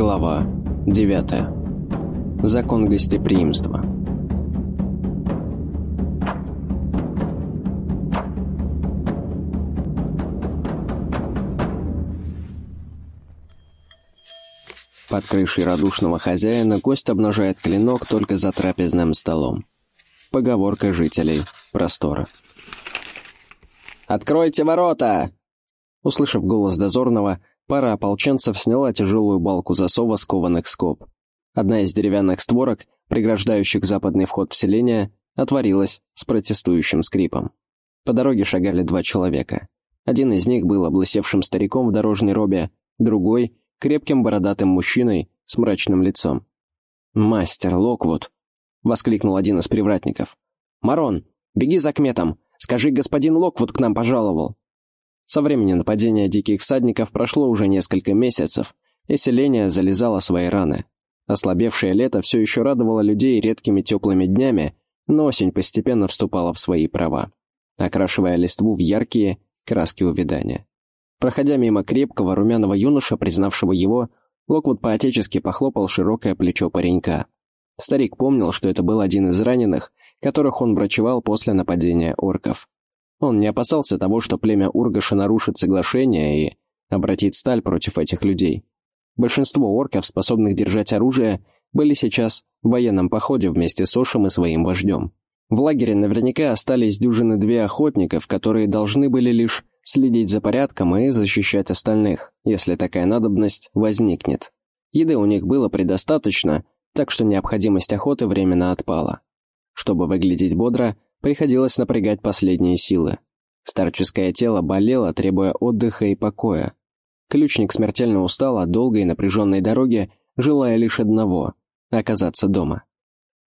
Глава 9. Закон гостеприимства. Под крышей радушного хозяина гость обнажает клинок только за трапезным столом. Поговорка жителей простора. «Откройте ворота!» Услышав голос дозорного, пара ополченцев сняла тяжелую балку засова скованных скоб. Одна из деревянных створок, преграждающих западный вход в селение, отворилась с протестующим скрипом. По дороге шагали два человека. Один из них был облысевшим стариком в дорожной робе, другой — крепким бородатым мужчиной с мрачным лицом. «Мастер Локвуд!» — воскликнул один из привратников. «Марон, беги за кметом! Скажи, господин Локвуд к нам пожаловал!» Со времени нападения диких всадников прошло уже несколько месяцев, и селение залезало свои раны. Ослабевшее лето все еще радовало людей редкими теплыми днями, но осень постепенно вступала в свои права, окрашивая листву в яркие краски увядания. Проходя мимо крепкого румяного юноша, признавшего его, Локвуд поотечески похлопал широкое плечо паренька. Старик помнил, что это был один из раненых, которых он врачевал после нападения орков. Он не опасался того, что племя Ургаша нарушит соглашение и обратит сталь против этих людей. Большинство орков, способных держать оружие, были сейчас в военном походе вместе с Ошем и своим вождем. В лагере наверняка остались дюжины две охотников, которые должны были лишь следить за порядком и защищать остальных, если такая надобность возникнет. Еды у них было предостаточно, так что необходимость охоты временно отпала. Чтобы выглядеть бодро, приходилось напрягать последние силы. Старческое тело болело, требуя отдыха и покоя. Ключник смертельно устал от долгой и напряженной дороги, желая лишь одного — оказаться дома.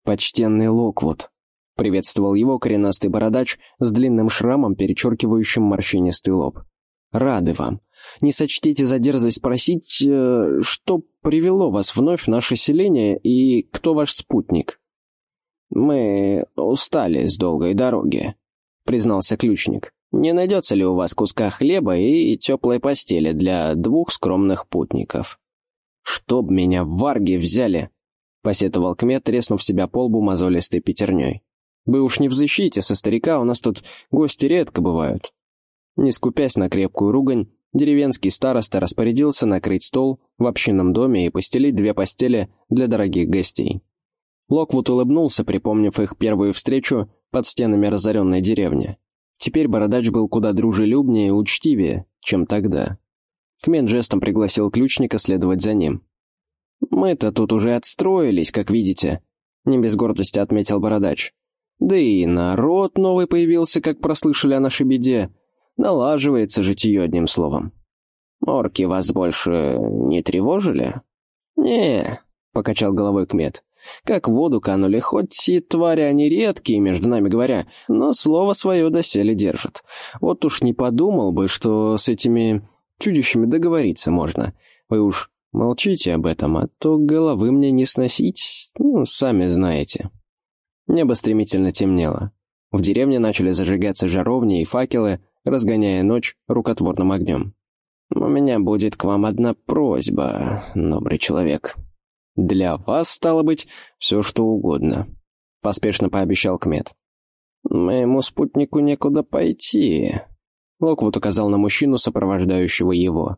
«Почтенный Локвуд», — приветствовал его коренастый бородач с длинным шрамом, перечеркивающим морщинистый лоб. «Рады вам. Не сочтите за дерзость спросить, э, что привело вас вновь в наше селение и кто ваш спутник?» «Мы устали с долгой дороги», — признался ключник. «Не найдется ли у вас куска хлеба и теплой постели для двух скромных путников?» «Чтоб меня в варги взяли!» — посетовал Кмет, треснув себя по лбу мозолистой пятерней. «Вы уж не в защите со старика, у нас тут гости редко бывают». Не скупясь на крепкую ругань, деревенский староста распорядился накрыть стол в общинном доме и постелить две постели для дорогих гостей. Локвуд улыбнулся, припомнив их первую встречу под стенами разоренной деревни. Теперь бородач был куда дружелюбнее и учтивее, чем тогда. Кмен жестом пригласил ключника следовать за ним. «Мы-то тут уже отстроились, как видите», — не без гордости отметил бородач. «Да и народ новый появился, как прослышали о нашей беде. Налаживается житие одним словом». «Орки вас больше не тревожили?» «Не», — покачал головой Кмет. Как в воду канули, хоть и твари они редкие, между нами говоря, но слово свое доселе держат. Вот уж не подумал бы, что с этими чудищами договориться можно. Вы уж молчите об этом, а то головы мне не сносить, ну, сами знаете. Небо стремительно темнело. В деревне начали зажигаться жаровни и факелы, разгоняя ночь рукотворным огнем. «У меня будет к вам одна просьба, добрый человек», «Для вас, стало быть, все что угодно», — поспешно пообещал Кмет. «Моему спутнику некуда пойти», — Локвуд указал на мужчину, сопровождающего его.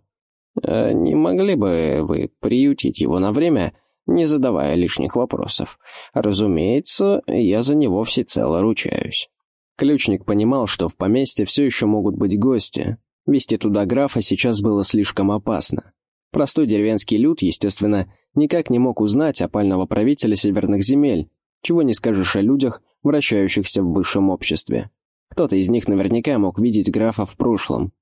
«А «Не могли бы вы приютить его на время, не задавая лишних вопросов? Разумеется, я за него всецело ручаюсь». Ключник понимал, что в поместье все еще могут быть гости. Вести туда графа сейчас было слишком опасно. Простой деревенский люд, естественно, никак не мог узнать опального правителя северных земель, чего не скажешь о людях, вращающихся в высшем обществе. Кто-то из них наверняка мог видеть графа в прошлом.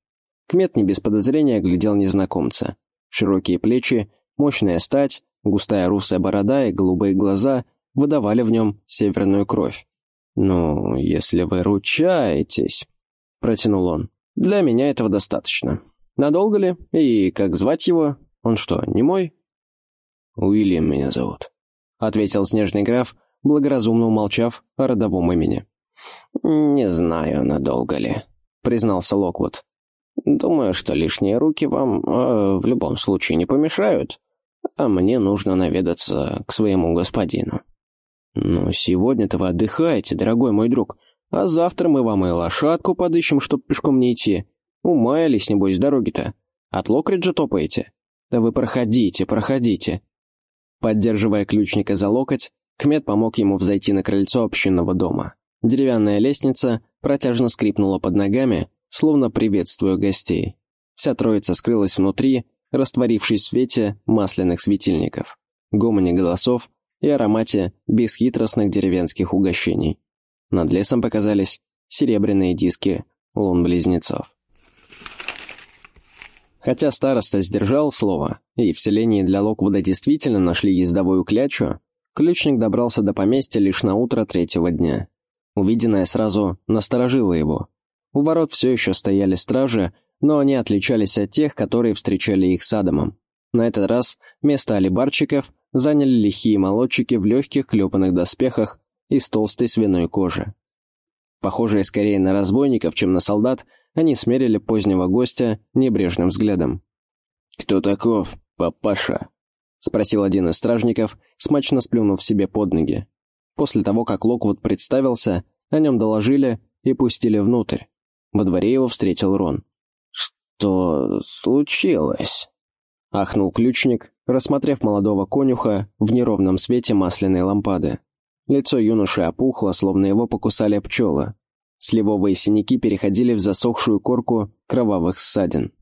Кмет не без подозрения глядел незнакомца. Широкие плечи, мощная стать, густая русая борода и голубые глаза выдавали в нем северную кровь. «Ну, если вы ручаетесь», — протянул он, — «для меня этого достаточно». Надолго ли? И как звать его? Он что, не мой?» «Уильям меня зовут», — ответил снежный граф, благоразумно умолчав о родовом имени. «Не знаю, надолго ли», — признался Локвуд. «Думаю, что лишние руки вам э, в любом случае не помешают. а мне нужно наведаться к своему господину». «Ну, сегодня-то вы отдыхаете, дорогой мой друг, а завтра мы вам и лошадку подыщем, чтоб пешком не идти. Умаялись, небось, дороги-то. От Локриджа топаете? Да вы проходите, проходите». Поддерживая ключника за локоть, Кмет помог ему взойти на крыльцо общинного дома. Деревянная лестница протяжно скрипнула под ногами, словно приветствуя гостей. Вся троица скрылась внутри, растворившись в свете масляных светильников, гомоне голосов и аромате бесхитростных деревенских угощений. Над лесом показались серебряные диски лун-близнецов. Хотя староста сдержал слово, и в селении для Локвуда действительно нашли ездовую клячу, ключник добрался до поместья лишь на утро третьего дня. Увиденное сразу насторожило его. У ворот все еще стояли стражи, но они отличались от тех, которые встречали их с Адамом. На этот раз место алибарчиков заняли лихие молодчики в легких клепанных доспехах из толстой свиной кожи. Похожие скорее на разбойников, чем на солдат, они смерили позднего гостя небрежным взглядом. «Кто таков, папаша?» — спросил один из стражников, смачно сплюнув себе под ноги. После того, как Локвуд представился, о нем доложили и пустили внутрь. Во дворе его встретил Рон. «Что случилось?» — ахнул ключник, рассмотрев молодого конюха в неровном свете масляной лампады. Лицо юноши опухло, словно его покусали пчелы. Сливовые синяки переходили в засохшую корку кровавых ссадин.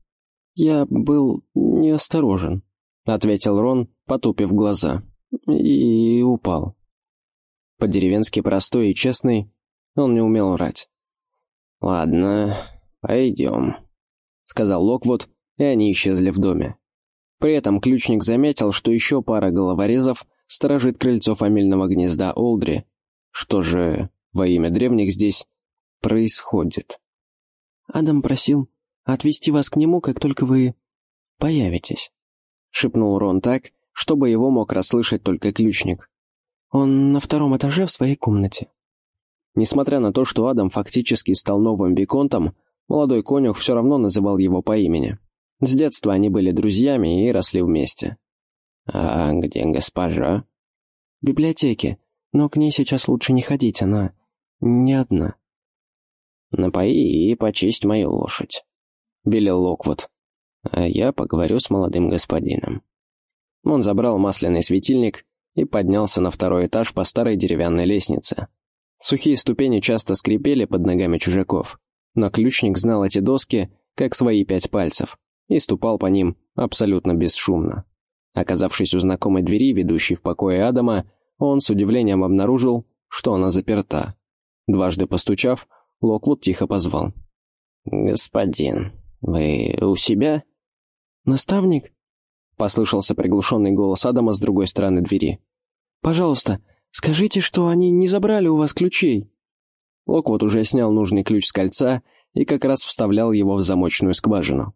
«Я был неосторожен», — ответил Рон, потупив глаза. «И упал». По-деревенски простой и честный, он не умел врать. «Ладно, пойдем», — сказал Локвуд, и они исчезли в доме. При этом ключник заметил, что еще пара головорезов сторожит крыльцо фамильного гнезда Олдри. Что же во имя древних здесь происходит? «Адам просил отвезти вас к нему, как только вы появитесь», — шепнул Рон так, чтобы его мог расслышать только ключник. «Он на втором этаже в своей комнате». Несмотря на то, что Адам фактически стал новым Виконтом, молодой конюх все равно называл его по имени. С детства они были друзьями и росли вместе. «А где госпожа?» «В библиотеке, но к ней сейчас лучше не ходить, она не одна». «Напои и почисть мою лошадь», — велел Локвуд. «А я поговорю с молодым господином». Он забрал масляный светильник и поднялся на второй этаж по старой деревянной лестнице. Сухие ступени часто скрипели под ногами чужаков, но ключник знал эти доски, как свои пять пальцев, и ступал по ним абсолютно бесшумно. Оказавшись у знакомой двери, ведущей в покое Адама, он с удивлением обнаружил, что она заперта. Дважды постучав, Локвуд тихо позвал. «Господин, вы у себя?» «Наставник?» — послышался приглушенный голос Адама с другой стороны двери. «Пожалуйста, скажите, что они не забрали у вас ключей». Локвуд уже снял нужный ключ с кольца и как раз вставлял его в замочную скважину.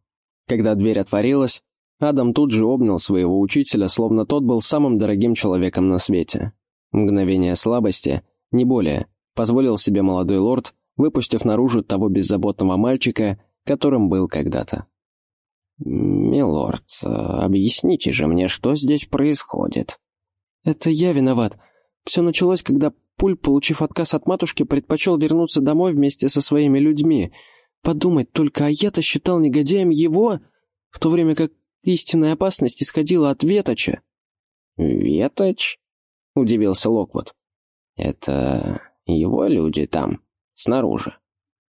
Когда дверь отворилась, Адам тут же обнял своего учителя, словно тот был самым дорогим человеком на свете. Мгновение слабости, не более, позволил себе молодой лорд, выпустив наружу того беззаботного мальчика, которым был когда-то. «Милорд, объясните же мне, что здесь происходит?» «Это я виноват. Все началось, когда Пуль, получив отказ от матушки, предпочел вернуться домой вместе со своими людьми. Подумать только, а я-то считал негодяем его, в то время как истинная опасность исходила от Веточа». «Веточ?» — удивился Локвуд. «Это его люди там, снаружи?»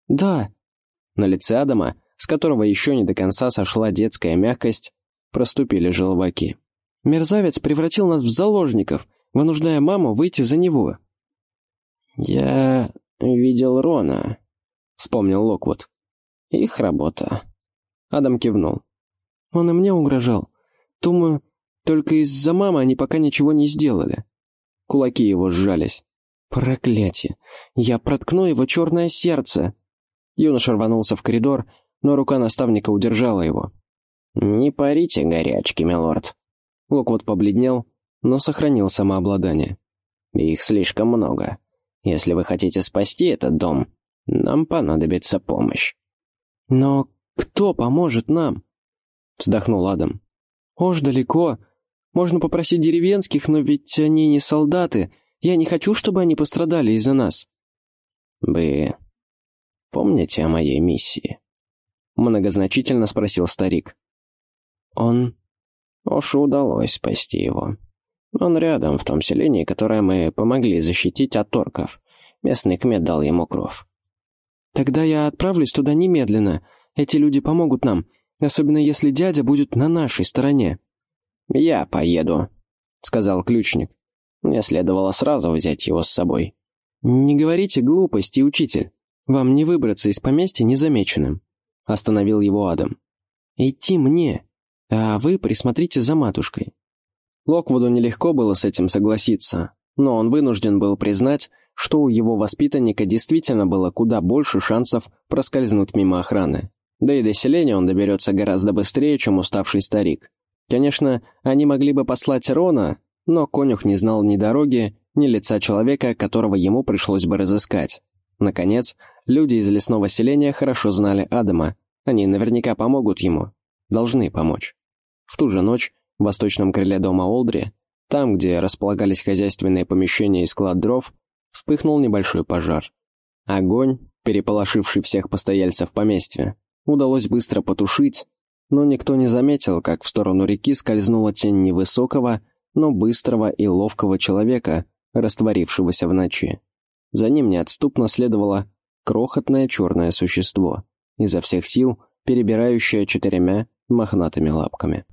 «Да». На лице Адама, с которого еще не до конца сошла детская мягкость, проступили желваки. «Мерзавец превратил нас в заложников, вынуждая маму выйти за него». «Я видел Рона», — вспомнил Локвуд. «Их работа». Адам кивнул. Он и мне угрожал. Думаю, только из-за мамы они пока ничего не сделали. Кулаки его сжались. Проклятие! Я проткну его черное сердце! Юноша рванулся в коридор, но рука наставника удержала его. «Не парите горячки, милорд». Локвуд побледнел, но сохранил самообладание. «Их слишком много. Если вы хотите спасти этот дом, нам понадобится помощь». «Но кто поможет нам?» — вздохнул Адам. «Уж далеко. Можно попросить деревенских, но ведь они не солдаты. Я не хочу, чтобы они пострадали из-за нас». «Вы помните о моей миссии?» Многозначительно спросил старик. «Он...» Ошу удалось спасти его. Он рядом, в том селении, которое мы помогли защитить от торков. Местный кмет дал ему кров. «Тогда я отправлюсь туда немедленно. Эти люди помогут нам, особенно если дядя будет на нашей стороне». «Я поеду», — сказал ключник. Мне следовало сразу взять его с собой. «Не говорите глупости, учитель. Вам не выбраться из поместья незамеченным», — остановил его Адам. «Идти мне, а вы присмотрите за матушкой». Локвуду нелегко было с этим согласиться, но он вынужден был признать, что у его воспитанника действительно было куда больше шансов проскользнуть мимо охраны. Да и до селения он доберется гораздо быстрее, чем уставший старик. Конечно, они могли бы послать Рона, но конюх не знал ни дороги, ни лица человека, которого ему пришлось бы разыскать. Наконец, люди из лесного селения хорошо знали Адама. Они наверняка помогут ему. Должны помочь. В ту же ночь в восточном крыле дома Олдри, там, где располагались хозяйственные помещения и склад дров, вспыхнул небольшой пожар. Огонь, переполошивший всех постояльцев поместья, удалось быстро потушить, но никто не заметил, как в сторону реки скользнула тень невысокого, но быстрого и ловкого человека, растворившегося в ночи. За ним неотступно следовало крохотное черное существо, изо всех сил перебирающее четырьмя мохнатыми лапками.